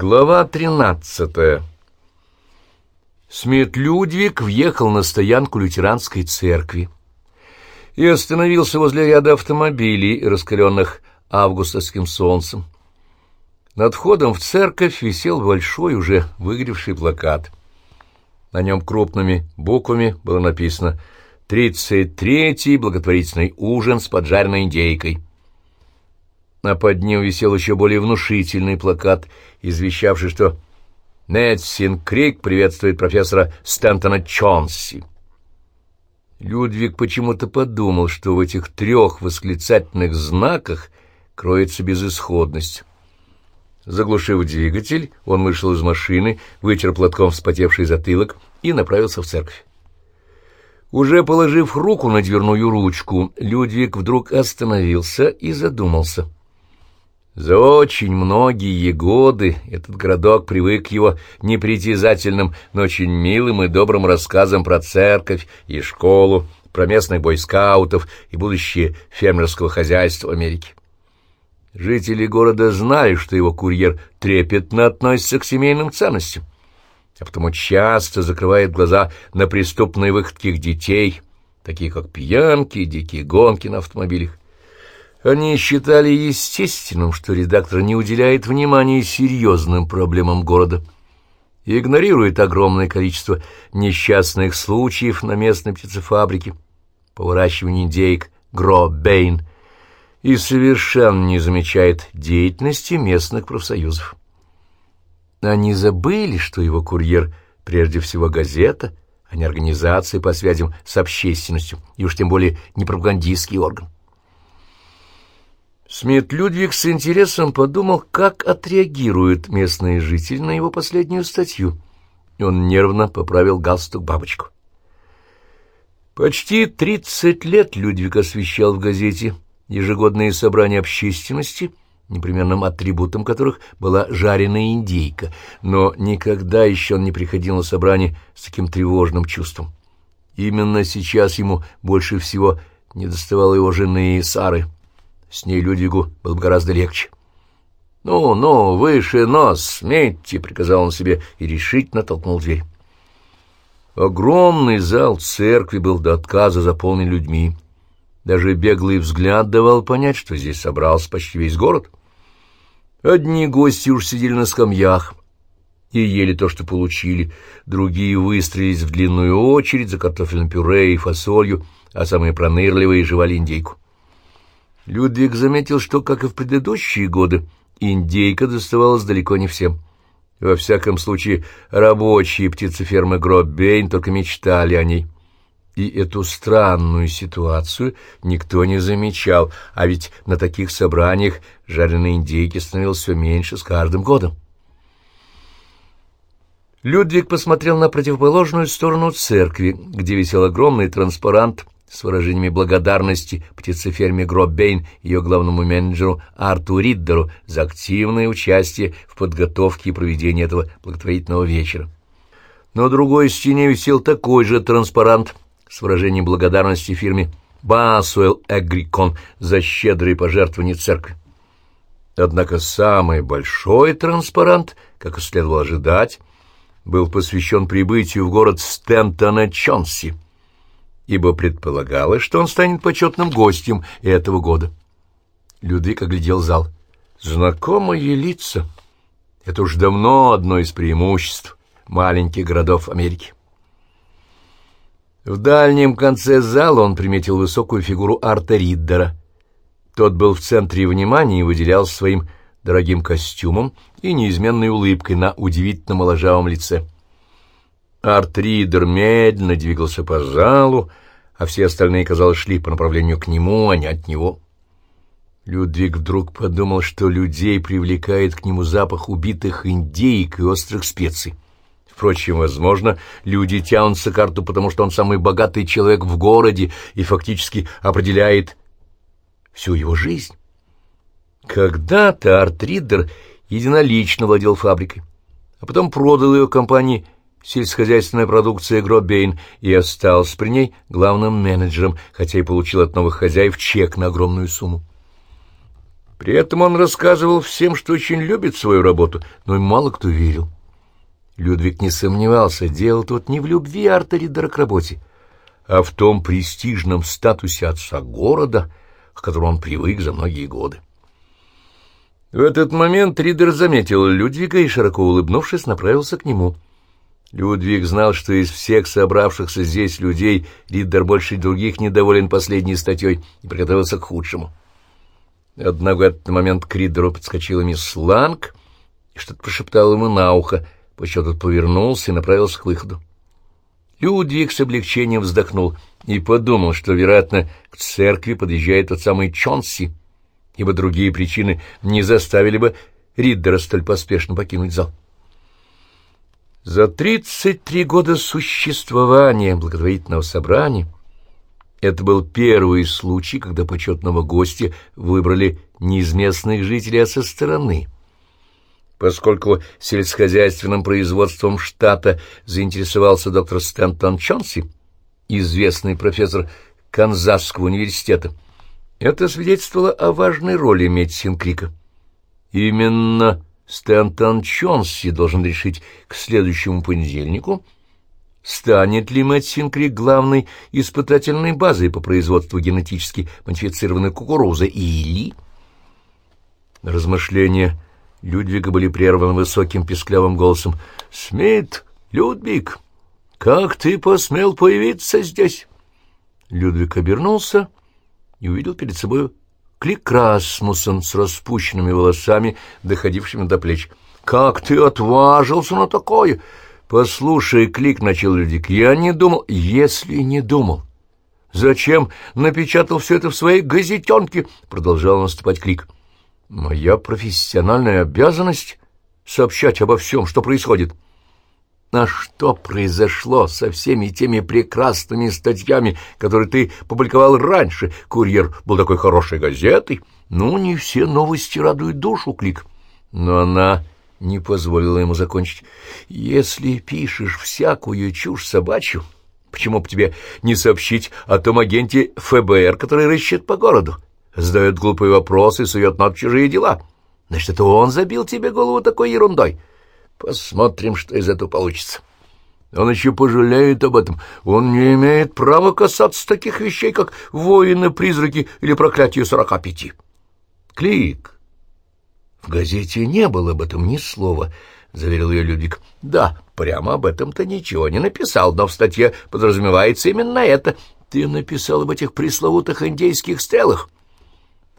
Глава тринадцатая Смит Людвиг въехал на стоянку лютеранской церкви и остановился возле ряда автомобилей, раскаленных августовским солнцем. Над входом в церковь висел большой, уже выгоревший плакат. На нем крупными буквами было написано «Тридцать третий благотворительный ужин с поджаренной индейкой» а под ним висел еще более внушительный плакат, извещавший, что Нэтсин Крик приветствует профессора Стентона Чонси. Людвиг почему-то подумал, что в этих трех восклицательных знаках кроется безысходность. Заглушив двигатель, он вышел из машины, вытер платком вспотевший затылок и направился в церковь. Уже положив руку на дверную ручку, Людвиг вдруг остановился и задумался — за очень многие годы этот городок привык к его непритязательным, но очень милым и добрым рассказам про церковь и школу, про местных бойскаутов и будущее фермерского хозяйства Америки. Жители города знали, что его курьер трепетно относится к семейным ценностям, а потому часто закрывает глаза на преступные выходки детей, такие как пьянки, дикие гонки на автомобилях. Они считали естественным, что редактор не уделяет внимания серьезным проблемам города игнорирует огромное количество несчастных случаев на местной птицефабрике по выращиванию индейк Гро-Бейн и совершенно не замечает деятельности местных профсоюзов. Они забыли, что его курьер прежде всего газета, а не организация по связям с общественностью, и уж тем более не пропагандистский орган. Смит Людвиг с интересом подумал, как отреагируют местные жители на его последнюю статью, и он нервно поправил галстук бабочку. Почти тридцать лет Людвиг освещал в газете ежегодные собрания общественности, непременным атрибутом которых была жареная индейка, но никогда еще он не приходил на собрание с таким тревожным чувством. Именно сейчас ему больше всего недоставало его жены Сары — с ней Людвигу было бы гораздо легче. «Ну, ну, выше нос, смейте!» — приказал он себе и решительно толкнул дверь. Огромный зал церкви был до отказа заполнен людьми. Даже беглый взгляд давал понять, что здесь собрался почти весь город. Одни гости уж сидели на скамьях и ели то, что получили, другие выстроились в длинную очередь за картофельным пюре и фасолью, а самые пронырливые жевали индейку. Людвиг заметил, что, как и в предыдущие годы, индейка доставалась далеко не всем. Во всяком случае, рабочие птицефермы Гробейн только мечтали о ней. И эту странную ситуацию никто не замечал, а ведь на таких собраниях жареной индейки становилось все меньше с каждым годом. Людвиг посмотрел на противоположную сторону церкви, где висел огромный транспарант с выражениями благодарности птицеферме Гроббейн и ее главному менеджеру Арту Риддеру за активное участие в подготовке и проведении этого благотворительного вечера. На другой стене висел такой же транспарант с выражением благодарности фирме Басуэлл Эгрикон за щедрые пожертвования церкви. Однако самый большой транспарант, как и следовало ожидать, был посвящен прибытию в город Стентона Чонси — ибо предполагалось, что он станет почетным гостем этого года. Людвиг оглядел зал. Знакомые лица. Это уж давно одно из преимуществ маленьких городов Америки. В дальнем конце зала он приметил высокую фигуру Арта Риддера. Тот был в центре внимания и выделялся своим дорогим костюмом и неизменной улыбкой на удивительно моложавом лице. Артридер медленно двигался по залу, а все остальные, казалось, шли по направлению к нему, а не от него. Людвиг вдруг подумал, что людей привлекает к нему запах убитых индейок и острых специй. Впрочем, возможно, люди тянутся к Арту, потому что он самый богатый человек в городе и фактически определяет всю его жизнь. Когда-то Артридер единолично владел фабрикой, а потом продал ее компании сельскохозяйственная продукция Гробейн и остался при ней главным менеджером, хотя и получил от новых хозяев чек на огромную сумму. При этом он рассказывал всем, что очень любит свою работу, но и мало кто верил. Людвиг не сомневался, дело тут не в любви Арта Ридера к работе, а в том престижном статусе отца города, к которому он привык за многие годы. В этот момент Ридер заметил Людвига и, широко улыбнувшись, направился к нему. Людвиг знал, что из всех собравшихся здесь людей Ридер больше других недоволен последней статьей и приготовился к худшему. Однако в этот момент к Ридеру подскочила мисс Ланг и что-то прошептала ему на ухо, после тот повернулся и направился к выходу. Людвиг с облегчением вздохнул и подумал, что, вероятно, к церкви подъезжает тот самый Чонси, ибо другие причины не заставили бы Риддера столь поспешно покинуть зал. За тридцать три года существования благотворительного собрания это был первый случай, когда почетного гостя выбрали не из местных жителей, а со стороны. Поскольку сельскохозяйственным производством штата заинтересовался доктор Стэнтон Чонси, известный профессор Канзасского университета, это свидетельствовало о важной роли медицин Крика. Именно Стэнтон Чонси должен решить к следующему понедельнику, станет ли Мэтсин главной испытательной базой по производству генетически модифицированной кукурузы или... Размышления Людвига были прерваны высоким песклявым голосом. «Смит, Людвиг, как ты посмел появиться здесь?» Людвиг обернулся и увидел перед собой Клик Расмуссен с распущенными волосами, доходившими до плеч. «Как ты отважился на такое?» «Послушай, Клик, — начал Людик, — я не думал...» «Если не думал, зачем напечатал все это в своей газетенке?» — продолжал наступать Клик. «Моя профессиональная обязанность — сообщать обо всем, что происходит». А что произошло со всеми теми прекрасными статьями, которые ты публиковал раньше? Курьер был такой хорошей газетой. Ну, не все новости радуют душу, Клик. Но она не позволила ему закончить. Если пишешь всякую чушь собачью, почему бы тебе не сообщить о том агенте ФБР, который рыщет по городу, задает глупые вопросы сует над чужие дела? Значит, это он забил тебе голову такой ерундой. Посмотрим, что из этого получится. Он еще пожалеет об этом. Он не имеет права касаться таких вещей, как воины-призраки или проклятие сорока пяти. Клик. В газете не было об этом ни слова, — заверил ее Людвиг. Да, прямо об этом-то ничего не написал, но в статье подразумевается именно это. Ты написал об этих пресловутых индейских стрелах.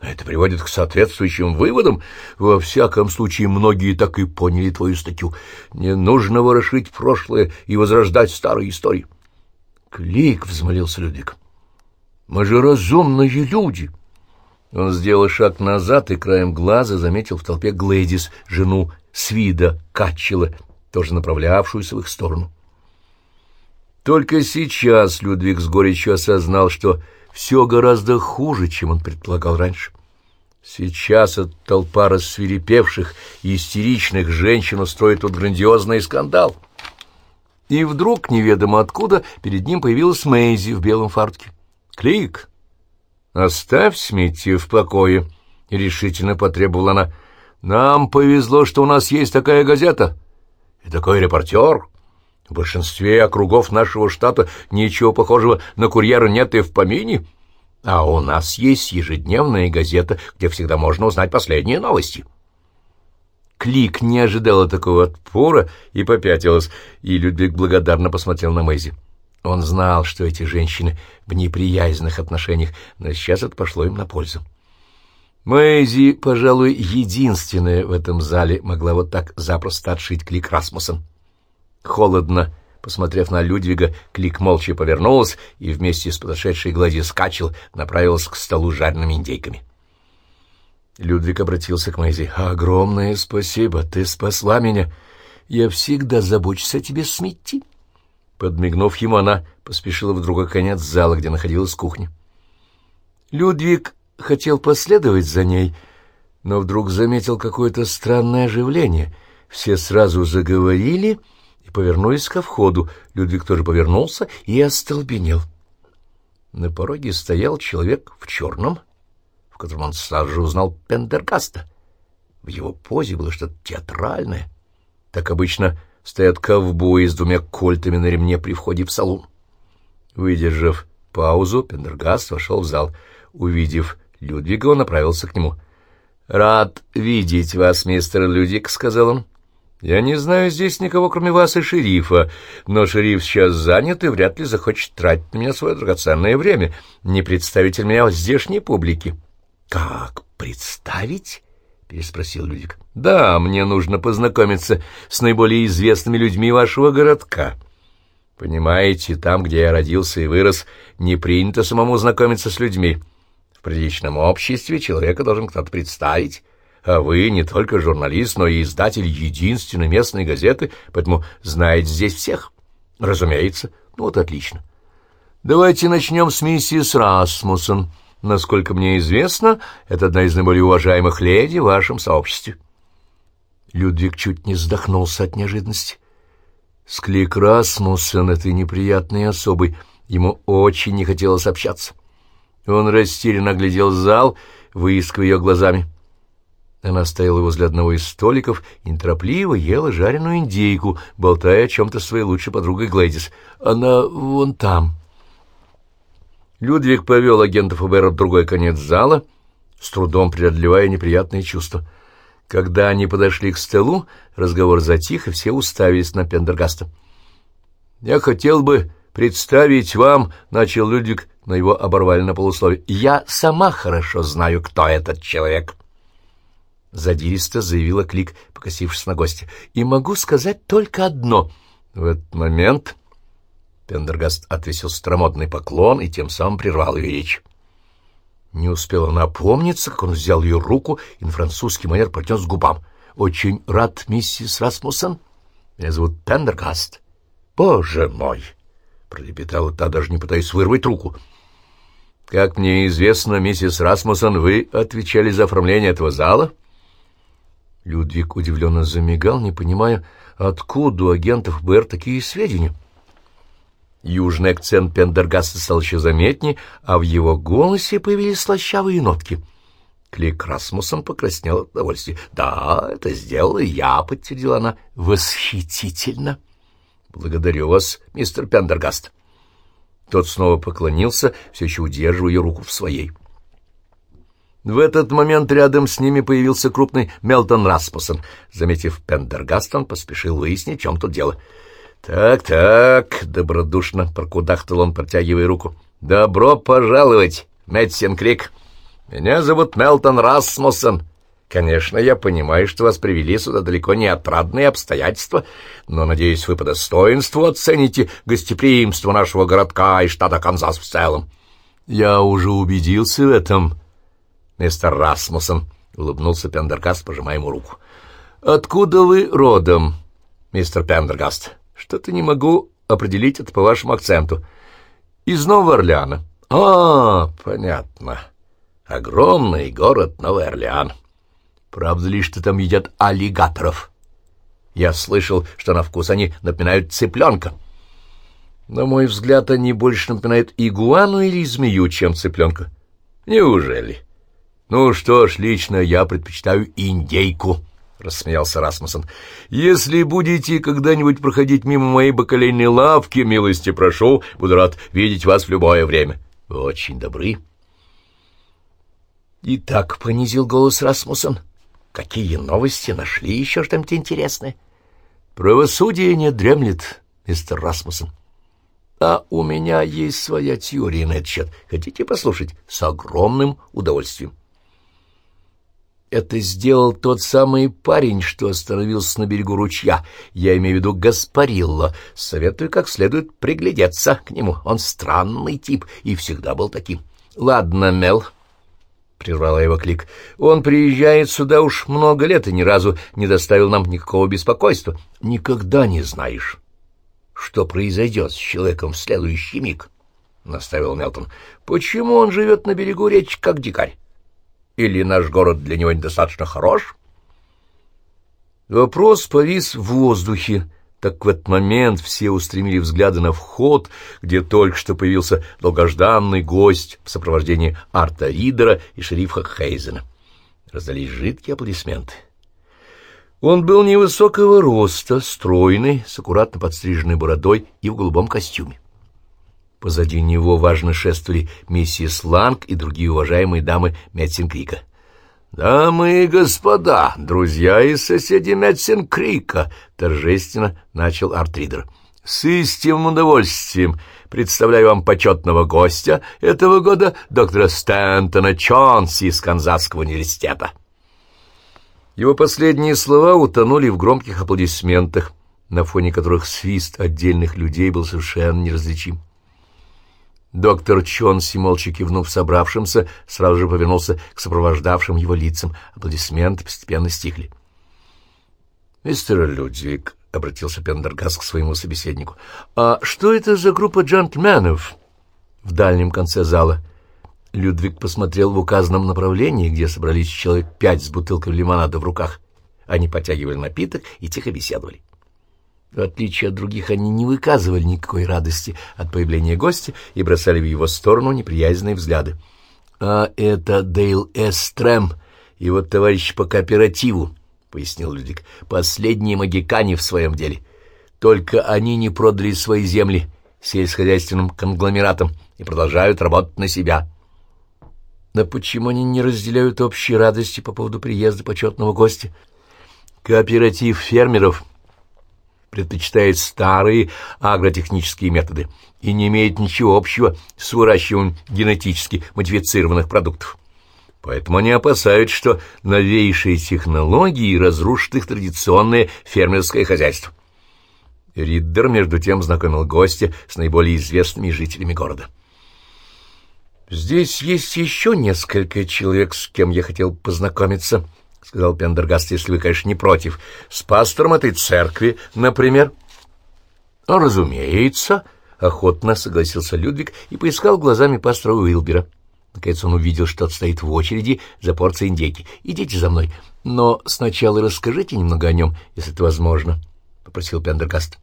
Это приводит к соответствующим выводам. Во всяком случае, многие так и поняли твою статью. Не нужно ворошить прошлое и возрождать старые истории. Клик, — взмолился Людвиг. Мы же разумные люди. Он сделал шаг назад и краем глаза заметил в толпе Глэдис, жену Свида Катчела, тоже направлявшуюся в их сторону. Только сейчас Людвиг с горечью осознал, что все гораздо хуже, чем он предполагал раньше. Сейчас эта толпа рассвирепевших и истеричных женщин устроит тут грандиозный скандал. И вдруг, неведомо откуда, перед ним появилась Мэйзи в белом фартуке. «Клик! Оставь Смитти в покое!» — решительно потребовала она. «Нам повезло, что у нас есть такая газета и такой репортер». В большинстве округов нашего штата ничего похожего на курьера нет и в помине, а у нас есть ежедневная газета, где всегда можно узнать последние новости. Клик не ожидала такого отпора и попятилась, и Людвиг благодарно посмотрел на Мэйзи. Он знал, что эти женщины в неприязненных отношениях, но сейчас это пошло им на пользу. Мэйзи, пожалуй, единственная в этом зале могла вот так запросто отшить Клик Расмуссен. Холодно, посмотрев на Людвига, Клик молча повернулась и вместе с подошедшей Глади скачел, направилась к столу с жареными индейками. Людвиг обратился к Мэйзи. «Огромное спасибо, ты спасла меня. Я всегда забочусь о тебе, Смитти». Подмигнув ему, она поспешила в другой конец зала, где находилась кухня. Людвиг хотел последовать за ней, но вдруг заметил какое-то странное оживление. Все сразу заговорили и повернулись ко входу. Людвиг тоже повернулся и остолбенел. На пороге стоял человек в черном, в котором он сразу же узнал Пендергаста. В его позе было что-то театральное. Так обычно стоят ковбои с двумя кольтами на ремне при входе в салон. Выдержав паузу, Пендергаст вошел в зал. Увидев Людвига, он направился к нему. «Рад видеть вас, мистер Людвиг», — сказал он. «Я не знаю здесь никого, кроме вас и шерифа, но шериф сейчас занят и вряд ли захочет тратить на меня свое драгоценное время. Не представитель меня здешней публики». «Как представить?» — переспросил Людик. «Да, мне нужно познакомиться с наиболее известными людьми вашего городка». Понимаете, там, где я родился и вырос, не принято самому знакомиться с людьми. В приличном обществе человека должен кто-то представить, а вы не только журналист, но и издатель единственной местной газеты, поэтому знаете здесь всех. Разумеется. Ну вот отлично. Давайте начнем с миссис Расмуссен. Насколько мне известно, это одна из наиболее уважаемых леди в вашем сообществе. Людвиг чуть не вздохнулся от неожиданности. Склик Расмуссен этой неприятной особой ему очень не хотелось общаться. Он растерянно глядел зал, выискивая ее глазами. Она стояла возле одного из столиков и неторопливо ела жареную индейку, болтая о чем-то своей лучшей подругой Глэдис. Она вон там. Людвиг повел агентов ФБР в другой конец зала, с трудом преодолевая неприятные чувства — когда они подошли к столу, разговор затих, и все уставились на Пендергаста. «Я хотел бы представить вам», — начал Людвиг, но его оборвали на полусловие. «Я сама хорошо знаю, кто этот человек». Задиристо заявила Клик, покосившись на гостя. «И могу сказать только одно». В этот момент Пендергаст отвесил стромодный поклон и тем самым прервал ее речь. Не успела она опомниться, как он взял ее руку и на французский манер поднес к губам. «Очень рад, миссис Расмуссен. Меня зовут Пендергаст». «Боже мой!» — пролепетала та, даже не пытаясь вырвать руку. «Как мне известно, миссис Расмуссен, вы отвечали за оформление этого зала?» Людвиг удивленно замигал, не понимая, откуда у агентов БР такие сведения. Южный акцент Пендергаста стал еще заметнее, а в его голосе появились слащавые нотки. Клик Расмуссен покраснел от удовольствия. «Да, это сделала я», — подтвердила она. «Восхитительно!» «Благодарю вас, мистер Пендергаст». Тот снова поклонился, все еще удерживая руку в своей. В этот момент рядом с ними появился крупный Мелтон Распусон. Заметив Пендергаст, он поспешил выяснить, в чем тут дело — «Так-так», — добродушно прокудахтал он, протягивая руку. «Добро пожаловать, Мэтсин Крик. Меня зовут Мелтон Расмуссен. Конечно, я понимаю, что вас привели сюда далеко не отрадные обстоятельства, но, надеюсь, вы по достоинству оцените гостеприимство нашего городка и штата Канзас в целом». «Я уже убедился в этом, мистер Расмуссен», — улыбнулся Пендергаст, пожимая ему руку. «Откуда вы родом, мистер Пендергаст?» Что-то не могу определить это по вашему акценту. Из Нового Орлеана. А, понятно. Огромный город Новый Орлеан. Правда ли, что там едят аллигаторов? Я слышал, что на вкус они напоминают цыпленка. На мой взгляд, они больше напоминают игуану или змею, чем цыпленка. Неужели? Ну что ж, лично я предпочитаю индейку. — рассмеялся Расмуссен. — Если будете когда-нибудь проходить мимо моей бакалейной лавки, милости прошу, буду рад видеть вас в любое время. — Вы очень добры. — Итак, — понизил голос Расмуссен, — какие новости нашли еще что-нибудь интересное? — Правосудие не дремлет, мистер Расмуссен. — А у меня есть своя теория на этот счет. Хотите послушать? С огромным удовольствием. Это сделал тот самый парень, что остановился на берегу ручья. Я имею в виду Гаспарилло. Советую как следует приглядеться к нему. Он странный тип и всегда был таким. — Ладно, Мел, — прервала его клик, — он приезжает сюда уж много лет и ни разу не доставил нам никакого беспокойства. Никогда не знаешь, что произойдет с человеком в следующий миг, — наставил Мелтон. — Почему он живет на берегу речи, как дикарь? Или наш город для него недостаточно хорош? Вопрос повис в воздухе, так в этот момент все устремили взгляды на вход, где только что появился долгожданный гость в сопровождении Арта Ридера и шерифа Хейзена. Раздались жидкие аплодисменты. Он был невысокого роста, стройный, с аккуратно подстриженной бородой и в голубом костюме. Позади него важно шествовали миссис Ланг и другие уважаемые дамы Метсинкрика. «Дамы и господа, друзья и соседи Метсинкрика!» — торжественно начал артридер. «С истинным удовольствием представляю вам почетного гостя этого года, доктора Стэнтона Чонси из Канзасского университета». Его последние слова утонули в громких аплодисментах, на фоне которых свист отдельных людей был совершенно неразличим. Доктор Чонси, молча кивнув собравшимся, сразу же повернулся к сопровождавшим его лицам. Аплодисменты постепенно стихли. — Мистер Людвиг, — обратился Пендергаст к своему собеседнику, — а что это за группа джентльменов в дальнем конце зала? Людвиг посмотрел в указанном направлении, где собрались человек пять с бутылкой лимонада в руках. Они потягивали напиток и тихо беседовали. В отличие от других, они не выказывали никакой радости от появления гостя и бросали в его сторону неприязненные взгляды. «А это Дейл Эстрем, его товарищ по кооперативу», — пояснил Людвиг, — «последние магикане в своем деле. Только они не продали свои земли сельскохозяйственным конгломератам и продолжают работать на себя». «Да почему они не разделяют общей радости по поводу приезда почетного гостя?» «Кооператив фермеров» предпочитает старые агротехнические методы и не имеет ничего общего с выращиванием генетически модифицированных продуктов. Поэтому они опасаются, что новейшие технологии разрушат их традиционное фермерское хозяйство. Риддер, между тем, знакомил гостя с наиболее известными жителями города. «Здесь есть еще несколько человек, с кем я хотел познакомиться», — сказал Пендергаст, — если вы, конечно, не против. — С пастором этой церкви, например? — Разумеется, — охотно согласился Людвиг и поискал глазами пастора Уилбера. Наконец он увидел, что тот стоит в очереди за порцией индейки. — Идите за мной. Но сначала расскажите немного о нем, если это возможно, — попросил Пендергаст.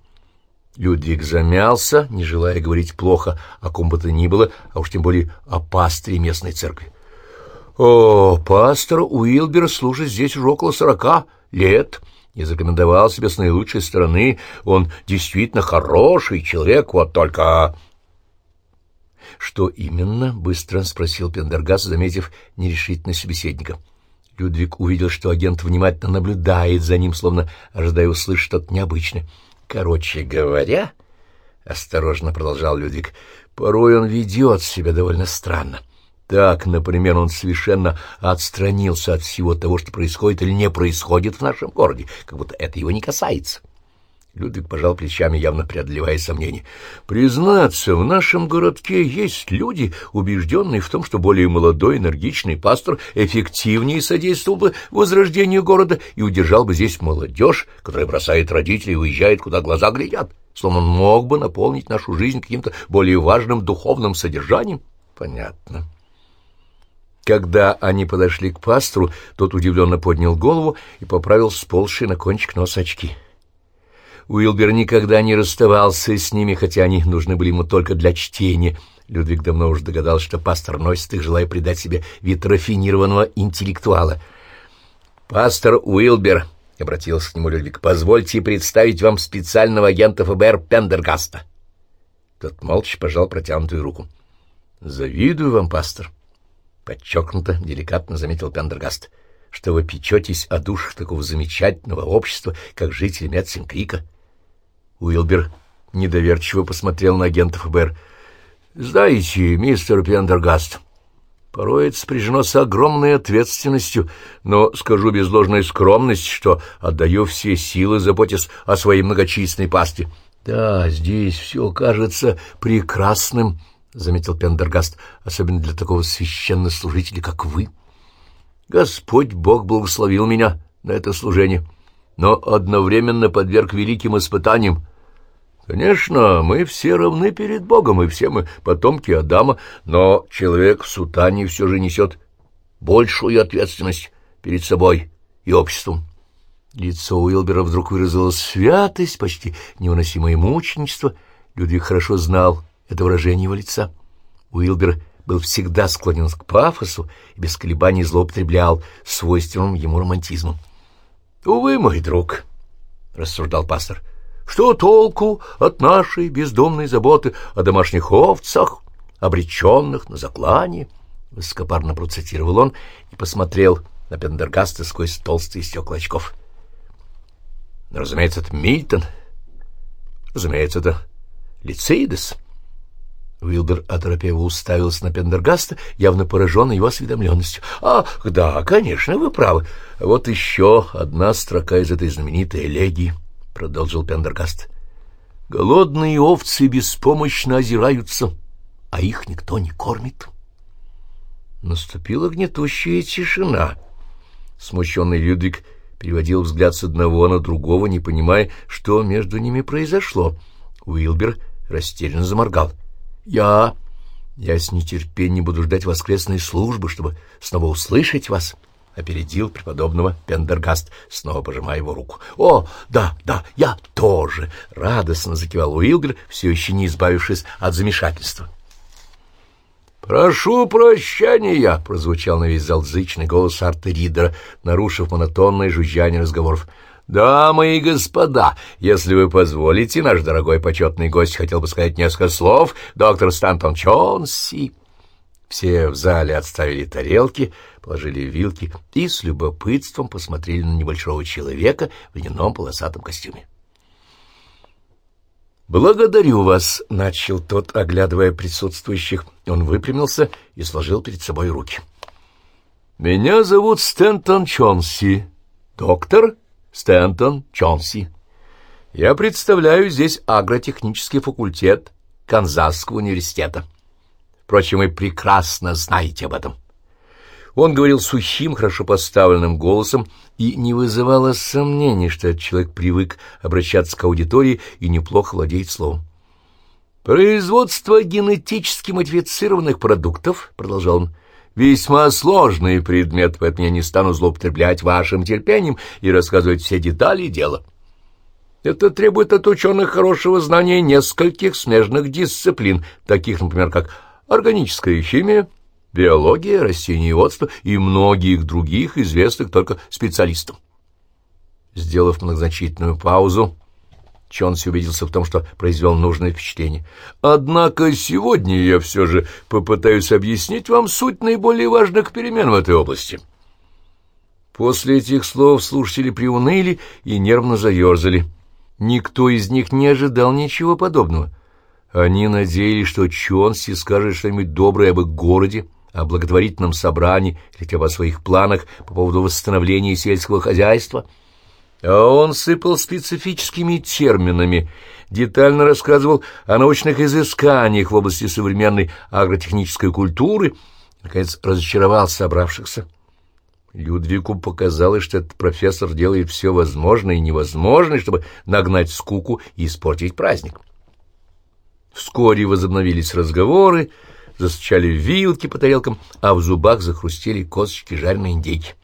Людвиг замялся, не желая говорить плохо о ком бы то ни было, а уж тем более о пастыре местной церкви. О, пастор Уилбер служит здесь уже около сорока лет и зарекомендовал себя с наилучшей стороны. Он действительно хороший человек, вот только... «Что именно?» — быстро спросил Пендергас, заметив нерешительность собеседника. Людвиг увидел, что агент внимательно наблюдает за ним, словно ожидая услышать что-то необычное. «Короче говоря...» — осторожно продолжал Людвиг. «Порой он ведет себя довольно странно. Так, например, он совершенно отстранился от всего того, что происходит или не происходит в нашем городе, как будто это его не касается. Людвиг пожал плечами, явно преодолевая сомнения. «Признаться, в нашем городке есть люди, убежденные в том, что более молодой, энергичный пастор эффективнее содействовал бы возрождению города и удержал бы здесь молодежь, которая бросает родителей и уезжает, куда глаза глядят, словно он мог бы наполнить нашу жизнь каким-то более важным духовным содержанием». «Понятно». Когда они подошли к пастору, тот удивленно поднял голову и поправил сползшие на кончик нос очки. Уилбер никогда не расставался с ними, хотя они нужны были ему только для чтения. Людвиг давно уже догадался, что пастор носит их, желая придать себе вид рафинированного интеллектуала. «Пастор Уилбер», — обратился к нему Людвиг, — «позвольте представить вам специального агента ФБР Пендергаста». Тот молча пожал протянутую руку. «Завидую вам, пастор» подчеркнуто, деликатно заметил Пендергаст, что вы печетесь о душах такого замечательного общества, как жители Метсинкрика. Уилбер недоверчиво посмотрел на агента ФБР. «Знаете, мистер Пендергаст, порой это спряжено с огромной ответственностью, но скажу без ложной скромности, что отдаю все силы, заботясь о своей многочисленной пасте. Да, здесь все кажется прекрасным» — заметил Пендергаст, — особенно для такого священнослужителя, как вы. Господь Бог благословил меня на это служение, но одновременно подверг великим испытаниям. Конечно, мы все равны перед Богом, и все мы потомки Адама, но человек в сутане все же несет большую ответственность перед собой и обществом. Лицо Уилбера вдруг выразило святость, почти невыносимое мученичество. Людвиг хорошо знал это выражение его лица. Уилбер был всегда склонен к пафосу и без колебаний злоупотреблял свойственным ему романтизмом. — Увы, мой друг, — рассуждал пастор, — что толку от нашей бездомной заботы о домашних овцах, обреченных на заклание? — высокопарно процитировал он и посмотрел на Пендергаста сквозь толстые стекла очков. — Разумеется, это Мильтон. Разумеется, это Лицейдес. Уилбер оторопево уставился на Пендергаста, явно пораженный его осведомленностью. «Ах, да, конечно, вы правы. Вот еще одна строка из этой знаменитой элегии», — продолжил Пендергаст. «Голодные овцы беспомощно озираются, а их никто не кормит». Наступила гнетущая тишина. Смущенный Людвиг переводил взгляд с одного на другого, не понимая, что между ними произошло. Уилбер растерянно заморгал. «Я... я с нетерпением буду ждать воскресной службы, чтобы снова услышать вас», — опередил преподобного Пендергаст, снова пожимая его руку. «О, да, да, я тоже!» — радостно закивал Уилбер, все еще не избавившись от замешательства. «Прошу прощения!» — прозвучал на весь зал зычный голос Арта Ридера, нарушив монотонное жужжание разговоров. «Дамы и господа, если вы позволите, наш дорогой почетный гость хотел бы сказать несколько слов. Доктор Стантон Чонси...» Все в зале отставили тарелки, положили вилки и с любопытством посмотрели на небольшого человека в льняном полосатом костюме. «Благодарю вас», — начал тот, оглядывая присутствующих. Он выпрямился и сложил перед собой руки. «Меня зовут Стэнтон Чонси, доктор Стэнтон Чонси. Я представляю здесь агротехнический факультет Канзасского университета. Впрочем, вы прекрасно знаете об этом». Он говорил сухим, хорошо поставленным голосом, и не вызывало сомнений, что этот человек привык обращаться к аудитории и неплохо владеет словом. «Производство генетически модифицированных продуктов», — продолжал он, — «весьма сложный предмет, поэтому я не стану злоупотреблять вашим терпением и рассказывать все детали дела. Это требует от ученых хорошего знания нескольких смежных дисциплин, таких, например, как органическая химия, биология, растениеводство и многих других известных только специалистам. Сделав многозначительную паузу, Чонси убедился в том, что произвел нужное впечатление. «Однако сегодня я все же попытаюсь объяснить вам суть наиболее важных перемен в этой области». После этих слов слушатели приуныли и нервно заерзали. Никто из них не ожидал ничего подобного. Они надеялись, что Чонси скажет что-нибудь доброе об их городе, о благотворительном собрании или хотя бы о своих планах по поводу восстановления сельского хозяйства. А он сыпал специфическими терминами, детально рассказывал о научных изысканиях в области современной агротехнической культуры, наконец разочаровал собравшихся. Людвигу показалось, что этот профессор делает все возможное и невозможное, чтобы нагнать скуку и испортить праздник. Вскоре возобновились разговоры, застучали вилки по тарелкам, а в зубах захрустели косточки жареной индейки.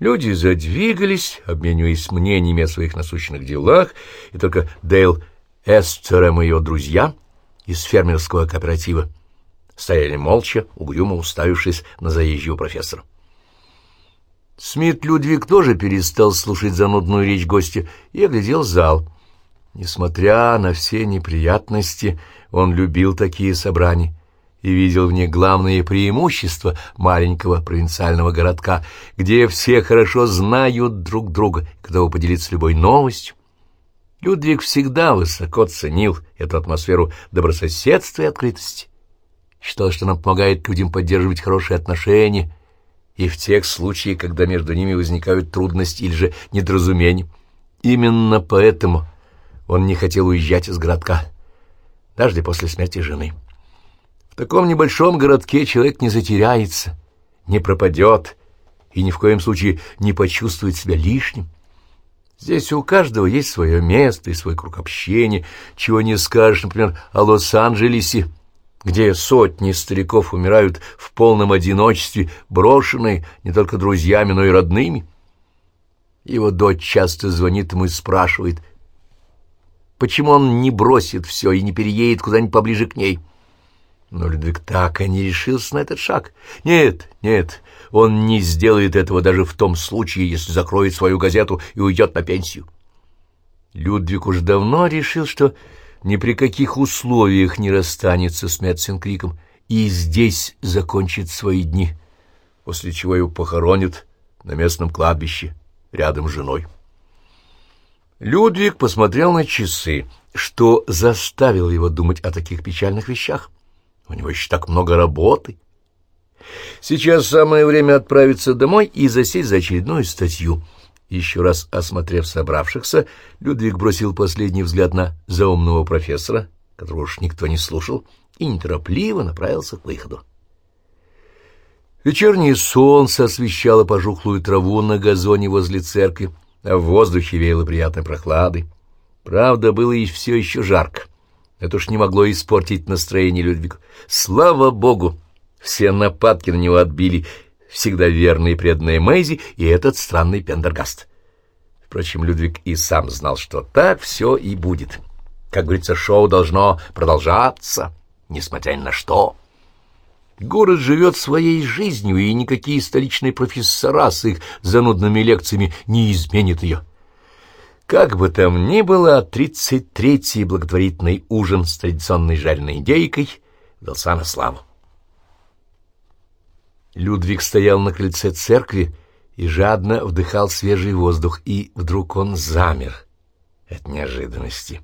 Люди задвигались, обмениваясь мнениями о своих насущных делах, и только Дейл Эстерем и ее друзья из фермерского кооператива стояли молча, угрюмо уставившись на заезжего профессора. Смит Людвиг тоже перестал слушать занудную речь гостя и оглядел зал. Несмотря на все неприятности, он любил такие собрания и видел в них главные преимущества маленького провинциального городка, где все хорошо знают друг друга, готовы поделиться любой новостью. Людвиг всегда высоко ценил эту атмосферу добрососедства и открытости. Считал, что она помогает людям поддерживать хорошие отношения и в тех случаях, когда между ними возникают трудности или же недоразумения. Именно поэтому он не хотел уезжать из городка, даже после смерти жены. Таком небольшом городке человек не затеряется, не пропадет и ни в коем случае не почувствует себя лишним. Здесь у каждого есть свое место и свой круг общения, чего не скажешь, например, о Лос-Анджелесе, где сотни стариков умирают в полном одиночестве, брошенные не только друзьями, но и родными. Его дочь часто звонит ему и спрашивает, почему он не бросит все и не переедет куда-нибудь поближе к ней. Но Людвиг так и не решился на этот шаг. Нет, нет, он не сделает этого даже в том случае, если закроет свою газету и уйдет на пенсию. Людвиг уж давно решил, что ни при каких условиях не расстанется с Метцинкриком и здесь закончит свои дни, после чего его похоронят на местном кладбище рядом с женой. Людвиг посмотрел на часы, что заставило его думать о таких печальных вещах. У него еще так много работы. Сейчас самое время отправиться домой и засесть за очередную статью. Еще раз осмотрев собравшихся, Людвиг бросил последний взгляд на заумного профессора, которого уж никто не слушал, и неторопливо направился к выходу. Вечернее солнце освещало пожухлую траву на газоне возле церкви, а в воздухе веяло приятной прохладой. Правда, было и все еще жарко. Это уж не могло испортить настроение Людвига. Слава богу! Все нападки на него отбили всегда верные и преданные Мэйзи и этот странный Пендергаст. Впрочем, Людвиг и сам знал, что так все и будет. Как говорится, шоу должно продолжаться, несмотря ни на что. Город живет своей жизнью, и никакие столичные профессора с их занудными лекциями не изменят ее. Как бы там ни было, тридцать третий благотворительный ужин с традиционной жареной индейкой дался на славу. Людвиг стоял на крыльце церкви и жадно вдыхал свежий воздух, и вдруг он замер от неожиданности.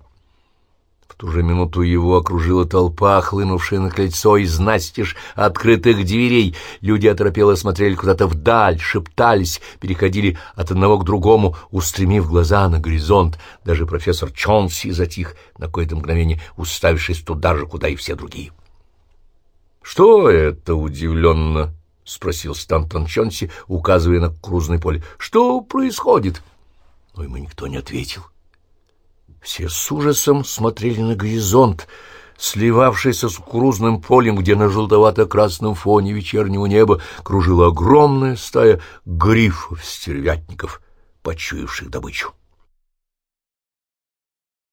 В ту же минуту его окружила толпа, хлынувшая на кольцо из настежь открытых дверей. Люди оторопело смотрели куда-то вдаль, шептались, переходили от одного к другому, устремив глаза на горизонт. Даже профессор Чонси затих на какое-то мгновение, уставившись туда же, куда и все другие. — Что это удивленно? — спросил Стантон Чонси, указывая на крузное поле. — Что происходит? Но ему никто не ответил. — все с ужасом смотрели на горизонт, сливавшийся с кукурузным полем, где на желтовато-красном фоне вечернего неба кружила огромная стая грифов-стервятников, почуявших добычу.